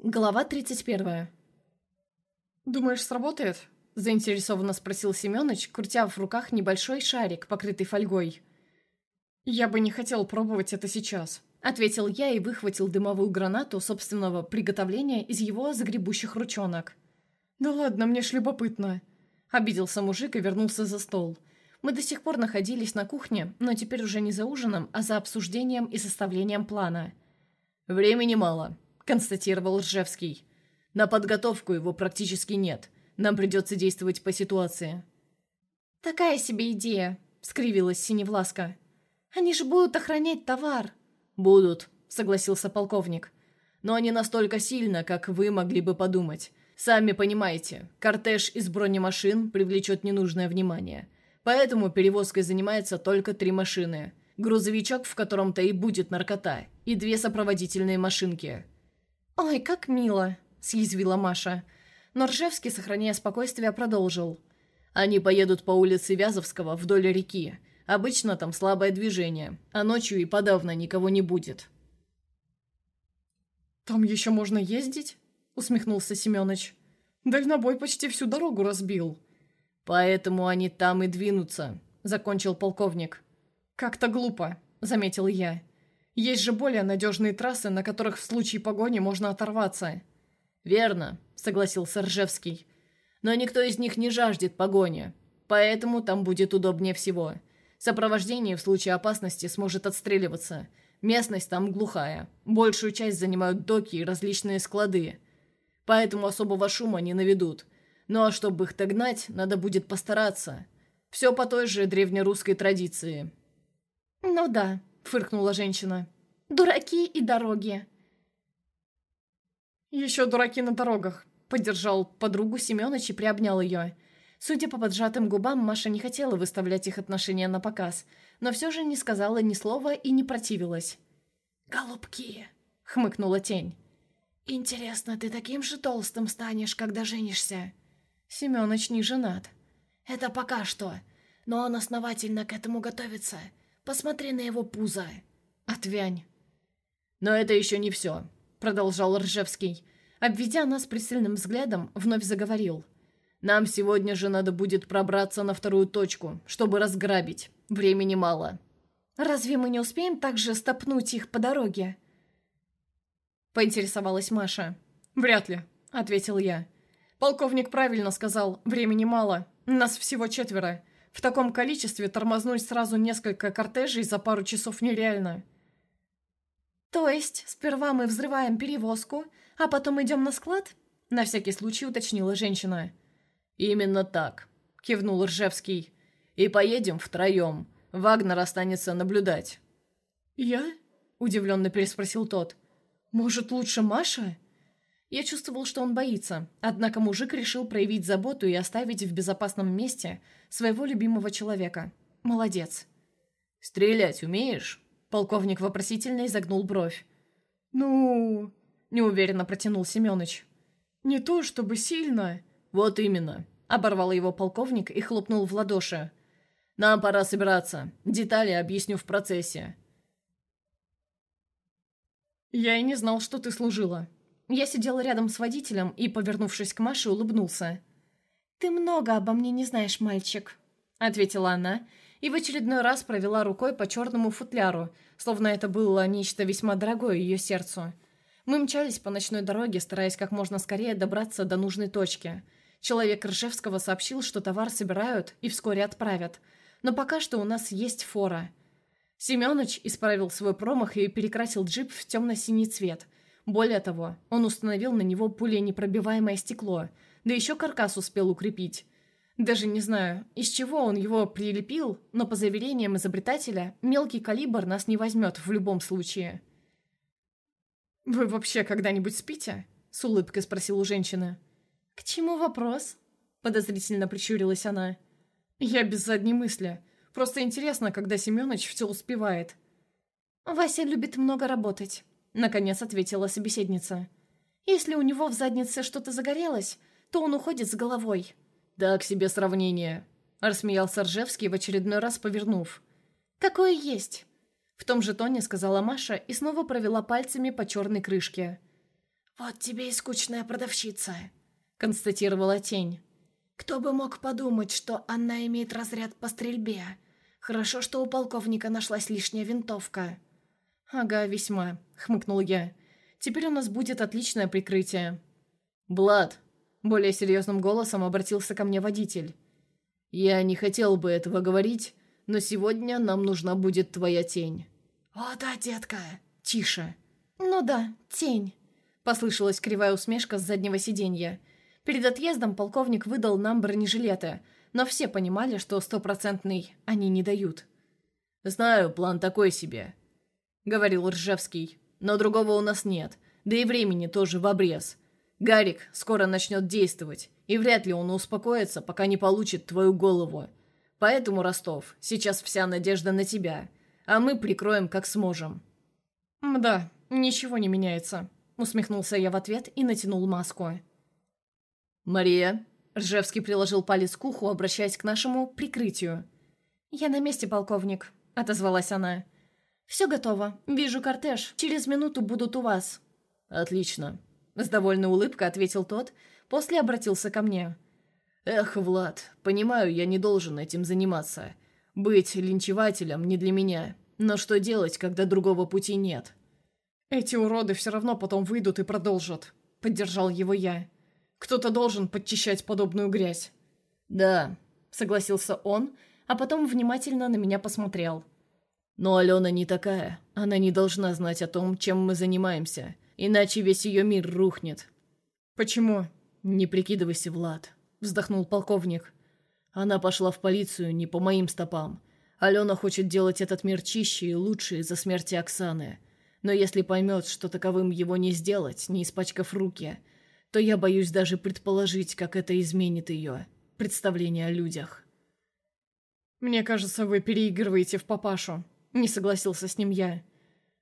Глава 31. «Думаешь, сработает?» – заинтересованно спросил Семёныч, крутя в руках небольшой шарик, покрытый фольгой. «Я бы не хотел пробовать это сейчас», – ответил я и выхватил дымовую гранату собственного приготовления из его загребущих ручонок. «Да ладно, мне ж любопытно», – обиделся мужик и вернулся за стол. Мы до сих пор находились на кухне, но теперь уже не за ужином, а за обсуждением и составлением плана. «Времени мало», – констатировал Ржевский. «На подготовку его практически нет. Нам придется действовать по ситуации». «Такая себе идея», — скривилась Синевласка. «Они же будут охранять товар». «Будут», — согласился полковник. «Но не настолько сильно, как вы могли бы подумать. Сами понимаете, кортеж из бронемашин привлечет ненужное внимание. Поэтому перевозкой занимается только три машины. Грузовичок, в котором-то и будет наркота, и две сопроводительные машинки». «Ой, как мило», — съязвила Маша. Но Ржевский, сохраняя спокойствие, продолжил. «Они поедут по улице Вязовского вдоль реки. Обычно там слабое движение, а ночью и подавно никого не будет». «Там еще можно ездить?» — усмехнулся Семенович. «Дальнобой почти всю дорогу разбил». «Поэтому они там и двинутся», — закончил полковник. «Как-то глупо», — заметил я. «Есть же более надежные трассы, на которых в случае погони можно оторваться». «Верно», — согласился Ржевский. «Но никто из них не жаждет погони, поэтому там будет удобнее всего. Сопровождение в случае опасности сможет отстреливаться. Местность там глухая. Большую часть занимают доки и различные склады. Поэтому особого шума не наведут. Ну а чтобы их догнать, надо будет постараться. Все по той же древнерусской традиции». «Ну да», — фыркнула женщина. «Дураки и дороги». «Еще дураки на дорогах», — поддержал подругу Семёныч и приобнял ее. Судя по поджатым губам, Маша не хотела выставлять их отношения на показ, но все же не сказала ни слова и не противилась. «Голубки», — хмыкнула тень. «Интересно, ты таким же толстым станешь, когда женишься?» Семёныч не женат. «Это пока что, но он основательно к этому готовится. Посмотри на его пузо». «Отвянь». «Но это еще не все», — продолжал Ржевский. Обведя нас пристальным взглядом, вновь заговорил. Нам сегодня же надо будет пробраться на вторую точку, чтобы разграбить. Времени мало». «Разве мы не успеем также стопнуть их по дороге?» Поинтересовалась Маша. «Вряд ли», — ответил я. «Полковник правильно сказал, времени мало. Нас всего четверо. В таком количестве тормознуть сразу несколько кортежей за пару часов нереально». «То есть сперва мы взрываем перевозку, а потом идем на склад?» На всякий случай уточнила женщина. «Именно так», — кивнул Ржевский. «И поедем втроем. Вагнер останется наблюдать». «Я?» — удивленно переспросил тот. «Может, лучше Маша?» Я чувствовал, что он боится, однако мужик решил проявить заботу и оставить в безопасном месте своего любимого человека. Молодец. «Стрелять умеешь?» Полковник вопросительно изогнул бровь. «Ну...» — неуверенно протянул Семёныч. «Не то чтобы сильно...» «Вот именно», — оборвал его полковник и хлопнул в ладоши. «Нам пора собираться. Детали объясню в процессе». «Я и не знал, что ты служила». Я сидел рядом с водителем и, повернувшись к Маше, улыбнулся. «Ты много обо мне не знаешь, мальчик», — ответила она и в очередной раз провела рукой по черному футляру, словно это было нечто весьма дорогое ее сердцу. Мы мчались по ночной дороге, стараясь как можно скорее добраться до нужной точки — Человек Ржевского сообщил, что товар собирают и вскоре отправят. Но пока что у нас есть фора. Семёныч исправил свой промах и перекрасил джип в темно-синий цвет. Более того, он установил на него пуленепробиваемое стекло, да еще каркас успел укрепить. Даже не знаю, из чего он его прилепил, но по заверениям изобретателя, мелкий калибр нас не возьмет в любом случае. «Вы вообще когда-нибудь спите?» — с улыбкой спросил у женщины. «К чему вопрос?» — подозрительно прищурилась она. «Я без задней мысли. Просто интересно, когда Семёныч все успевает». «Вася любит много работать», — наконец ответила собеседница. «Если у него в заднице что-то загорелось, то он уходит с головой». «Да, к себе сравнение», — рассмеялся Ржевский в очередной раз повернув. «Какое есть?» В том же тоне сказала Маша и снова провела пальцами по черной крышке. «Вот тебе и скучная продавщица», — констатировала тень. «Кто бы мог подумать, что она имеет разряд по стрельбе? Хорошо, что у полковника нашлась лишняя винтовка». «Ага, весьма», — хмыкнул я. «Теперь у нас будет отличное прикрытие». «Влад», — более серьезным голосом обратился ко мне водитель. «Я не хотел бы этого говорить, но сегодня нам нужна будет твоя тень». «О да, детка!» «Тише!» «Ну да, тень!» Послышалась кривая усмешка с заднего сиденья. Перед отъездом полковник выдал нам бронежилеты, но все понимали, что стопроцентный они не дают. «Знаю, план такой себе», — говорил Ржевский. «Но другого у нас нет, да и времени тоже в обрез. Гарик скоро начнет действовать, и вряд ли он успокоится, пока не получит твою голову. Поэтому, Ростов, сейчас вся надежда на тебя, а мы прикроем как сможем». «Мда, ничего не меняется», — усмехнулся я в ответ и натянул маску. «Мария?» — Ржевский приложил палец к уху, обращаясь к нашему прикрытию. «Я на месте, полковник», — отозвалась она. «Все готово. Вижу кортеж. Через минуту будут у вас». «Отлично», — с довольной улыбкой ответил тот, после обратился ко мне. «Эх, Влад, понимаю, я не должен этим заниматься. Быть линчевателем не для меня. Но что делать, когда другого пути нет?» «Эти уроды все равно потом выйдут и продолжат», — поддержал его я. «Кто-то должен подчищать подобную грязь». «Да», — согласился он, а потом внимательно на меня посмотрел. «Но Алена не такая. Она не должна знать о том, чем мы занимаемся, иначе весь ее мир рухнет». «Почему?» «Не прикидывайся, Влад», — вздохнул полковник. «Она пошла в полицию не по моим стопам. Алена хочет делать этот мир чище и лучше из-за смерти Оксаны. Но если поймет, что таковым его не сделать, не испачкав руки, то я боюсь даже предположить, как это изменит ее представление о людях». «Мне кажется, вы переигрываете в папашу», — не согласился с ним я.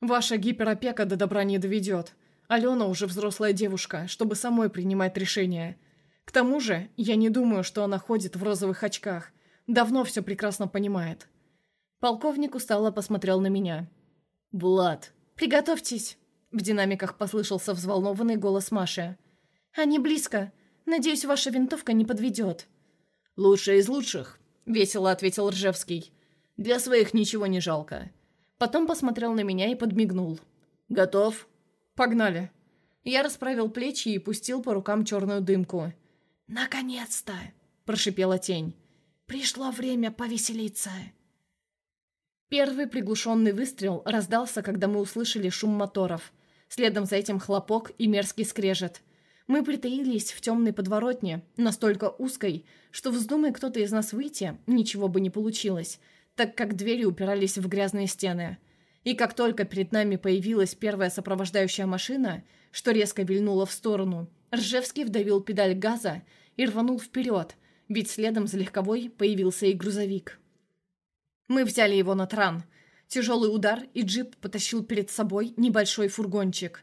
«Ваша гиперопека до добра не доведет. Алена уже взрослая девушка, чтобы самой принимать решения. К тому же, я не думаю, что она ходит в розовых очках. Давно все прекрасно понимает». Полковник устало посмотрел на меня. «Влад!» «Приготовьтесь!» В динамиках послышался взволнованный голос Маши. «Они близко. Надеюсь, ваша винтовка не подведет». «Лучшая из лучших», — весело ответил Ржевский. «Для своих ничего не жалко». Потом посмотрел на меня и подмигнул. «Готов?» «Погнали». Я расправил плечи и пустил по рукам черную дымку. «Наконец-то!» – прошипела тень. «Пришло время повеселиться!» Первый приглушенный выстрел раздался, когда мы услышали шум моторов. Следом за этим хлопок и мерзкий скрежет. Мы притаились в темной подворотне, настолько узкой, что вздумай кто-то из нас выйти, ничего бы не получилось, так как двери упирались в грязные стены. И как только перед нами появилась первая сопровождающая машина, что резко вильнула в сторону, Ржевский вдавил педаль газа и рванул вперед, ведь следом за легковой появился и грузовик. Мы взяли его на тран. Тяжелый удар, и джип потащил перед собой небольшой фургончик.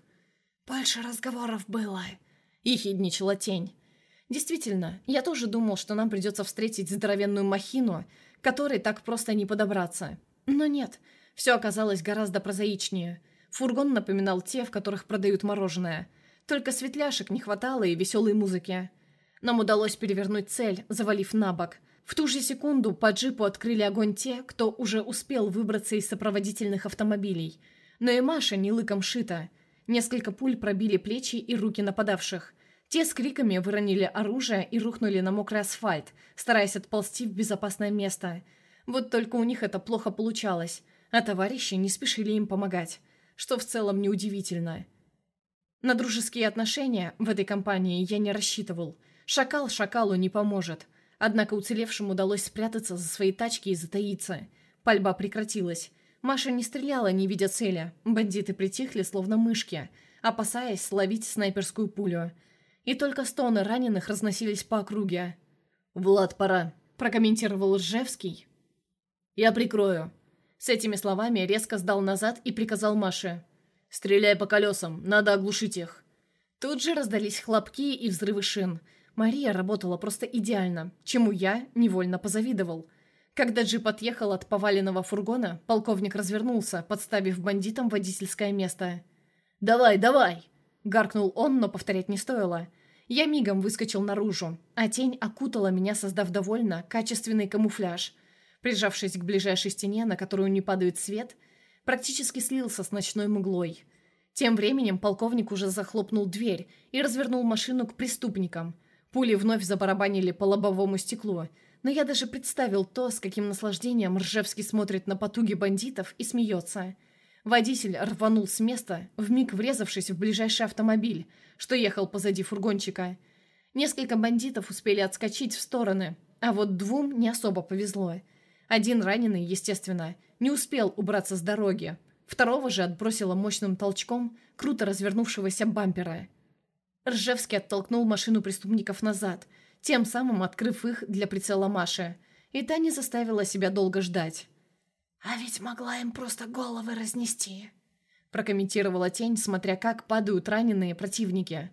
«Больше разговоров было», — ехидничала тень. Действительно, я тоже думал, что нам придется встретить здоровенную махину, которой так просто не подобраться. Но нет, все оказалось гораздо прозаичнее. Фургон напоминал те, в которых продают мороженое. Только светляшек не хватало и веселой музыки. Нам удалось перевернуть цель, завалив на бок. В ту же секунду по джипу открыли огонь те, кто уже успел выбраться из сопроводительных автомобилей. Но и Маша не лыком шита. Несколько пуль пробили плечи и руки нападавших. Те с криками выронили оружие и рухнули на мокрый асфальт, стараясь отползти в безопасное место. Вот только у них это плохо получалось, а товарищи не спешили им помогать, что в целом неудивительно. На дружеские отношения в этой компании я не рассчитывал. Шакал шакалу не поможет – Однако уцелевшим удалось спрятаться за свои тачки и затаиться. Пальба прекратилась. Маша не стреляла, не видя цели. Бандиты притихли, словно мышки, опасаясь словить снайперскую пулю. И только стоны раненых разносились по округе. «Влад, пора», — прокомментировал Ржевский. «Я прикрою». С этими словами резко сдал назад и приказал Маше. «Стреляй по колесам, надо оглушить их». Тут же раздались хлопки и взрывы шин — Мария работала просто идеально, чему я невольно позавидовал. Когда джип отъехал от поваленного фургона, полковник развернулся, подставив бандитам водительское место. «Давай, давай!» Гаркнул он, но повторять не стоило. Я мигом выскочил наружу, а тень окутала меня, создав довольно качественный камуфляж. Прижавшись к ближайшей стене, на которую не падает свет, практически слился с ночной мглой. Тем временем полковник уже захлопнул дверь и развернул машину к преступникам. Пули вновь забарабанили по лобовому стеклу, но я даже представил то, с каким наслаждением Ржевский смотрит на потуги бандитов и смеется. Водитель рванул с места, вмиг врезавшись в ближайший автомобиль, что ехал позади фургончика. Несколько бандитов успели отскочить в стороны, а вот двум не особо повезло. Один раненый, естественно, не успел убраться с дороги. Второго же отбросило мощным толчком круто развернувшегося бампера. Ржевский оттолкнул машину преступников назад, тем самым открыв их для прицела Маши. И та не заставила себя долго ждать. «А ведь могла им просто головы разнести», прокомментировала тень, смотря как падают раненые противники.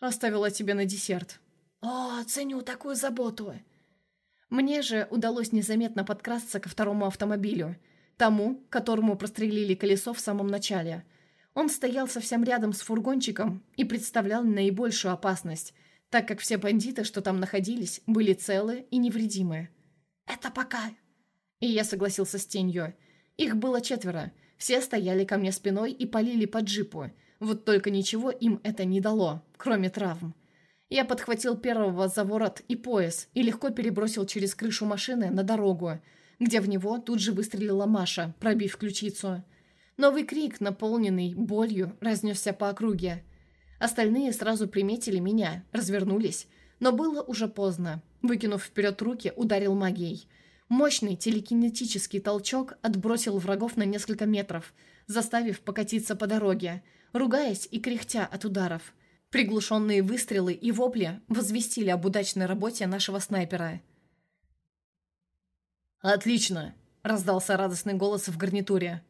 «Оставила тебе на десерт». «О, ценю такую заботу», мне же удалось незаметно подкрасться ко второму автомобилю, тому, которому прострелили колесо в самом начале. Он стоял совсем рядом с фургончиком и представлял наибольшую опасность, так как все бандиты, что там находились, были целы и невредимы. «Это пока». И я согласился с тенью. Их было четверо. Все стояли ко мне спиной и полили по джипу. Вот только ничего им это не дало, кроме травм. Я подхватил первого за ворот и пояс и легко перебросил через крышу машины на дорогу, где в него тут же выстрелила Маша, пробив ключицу. Новый крик, наполненный болью, разнесся по округе. Остальные сразу приметили меня, развернулись, но было уже поздно. Выкинув вперед руки, ударил магией. Мощный телекинетический толчок отбросил врагов на несколько метров, заставив покатиться по дороге, ругаясь и кряхтя от ударов. Приглушенные выстрелы и вопли возвестили об удачной работе нашего снайпера. «Отлично!» – раздался радостный голос в гарнитуре.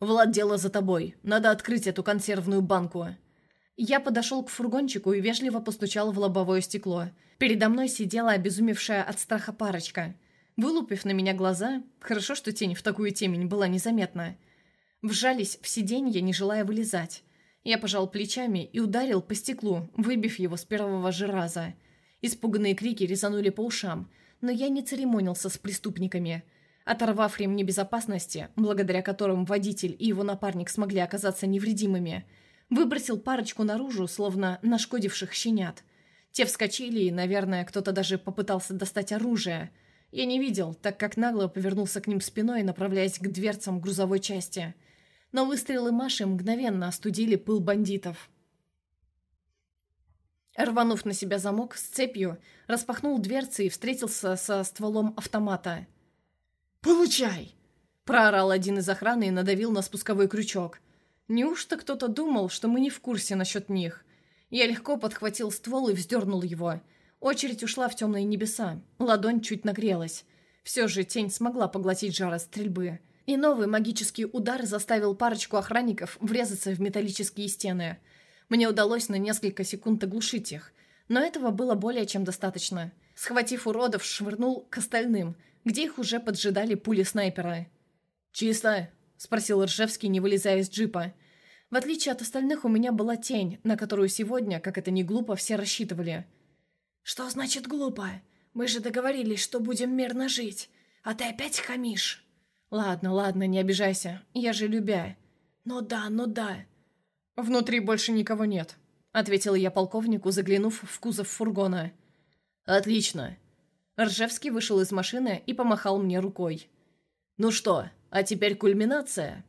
«Влад, дело за тобой. Надо открыть эту консервную банку». Я подошел к фургончику и вежливо постучал в лобовое стекло. Передо мной сидела обезумевшая от страха парочка. Вылупив на меня глаза, хорошо, что тень в такую темень была незаметна, вжались в сиденье, не желая вылезать. Я пожал плечами и ударил по стеклу, выбив его с первого же раза. Испуганные крики резанули по ушам, но я не церемонился с преступниками. Оторвав ремни безопасности, благодаря которым водитель и его напарник смогли оказаться невредимыми, выбросил парочку наружу, словно нашкодивших щенят. Те вскочили, и, наверное, кто-то даже попытался достать оружие. Я не видел, так как нагло повернулся к ним спиной, направляясь к дверцам грузовой части – но выстрелы Маши мгновенно остудили пыл бандитов. Рванув на себя замок с цепью, распахнул дверцы и встретился со стволом автомата. «Получай!» – проорал один из охраны и надавил на спусковой крючок. Неужто кто-то думал, что мы не в курсе насчет них? Я легко подхватил ствол и вздернул его. Очередь ушла в темные небеса. Ладонь чуть нагрелась. Все же тень смогла поглотить жара стрельбы. И новый магический удар заставил парочку охранников врезаться в металлические стены. Мне удалось на несколько секунд оглушить их, но этого было более чем достаточно. Схватив уродов, швырнул к остальным, где их уже поджидали пули снайпера. «Чисто?» – спросил Ржевский, не вылезая из джипа. В отличие от остальных, у меня была тень, на которую сегодня, как это не глупо, все рассчитывали. «Что значит глупо? Мы же договорились, что будем мирно жить, а ты опять хамишь». «Ладно, ладно, не обижайся. Я же любя». «Ну да, ну да». «Внутри больше никого нет», — ответила я полковнику, заглянув в кузов фургона. «Отлично». Ржевский вышел из машины и помахал мне рукой. «Ну что, а теперь кульминация?»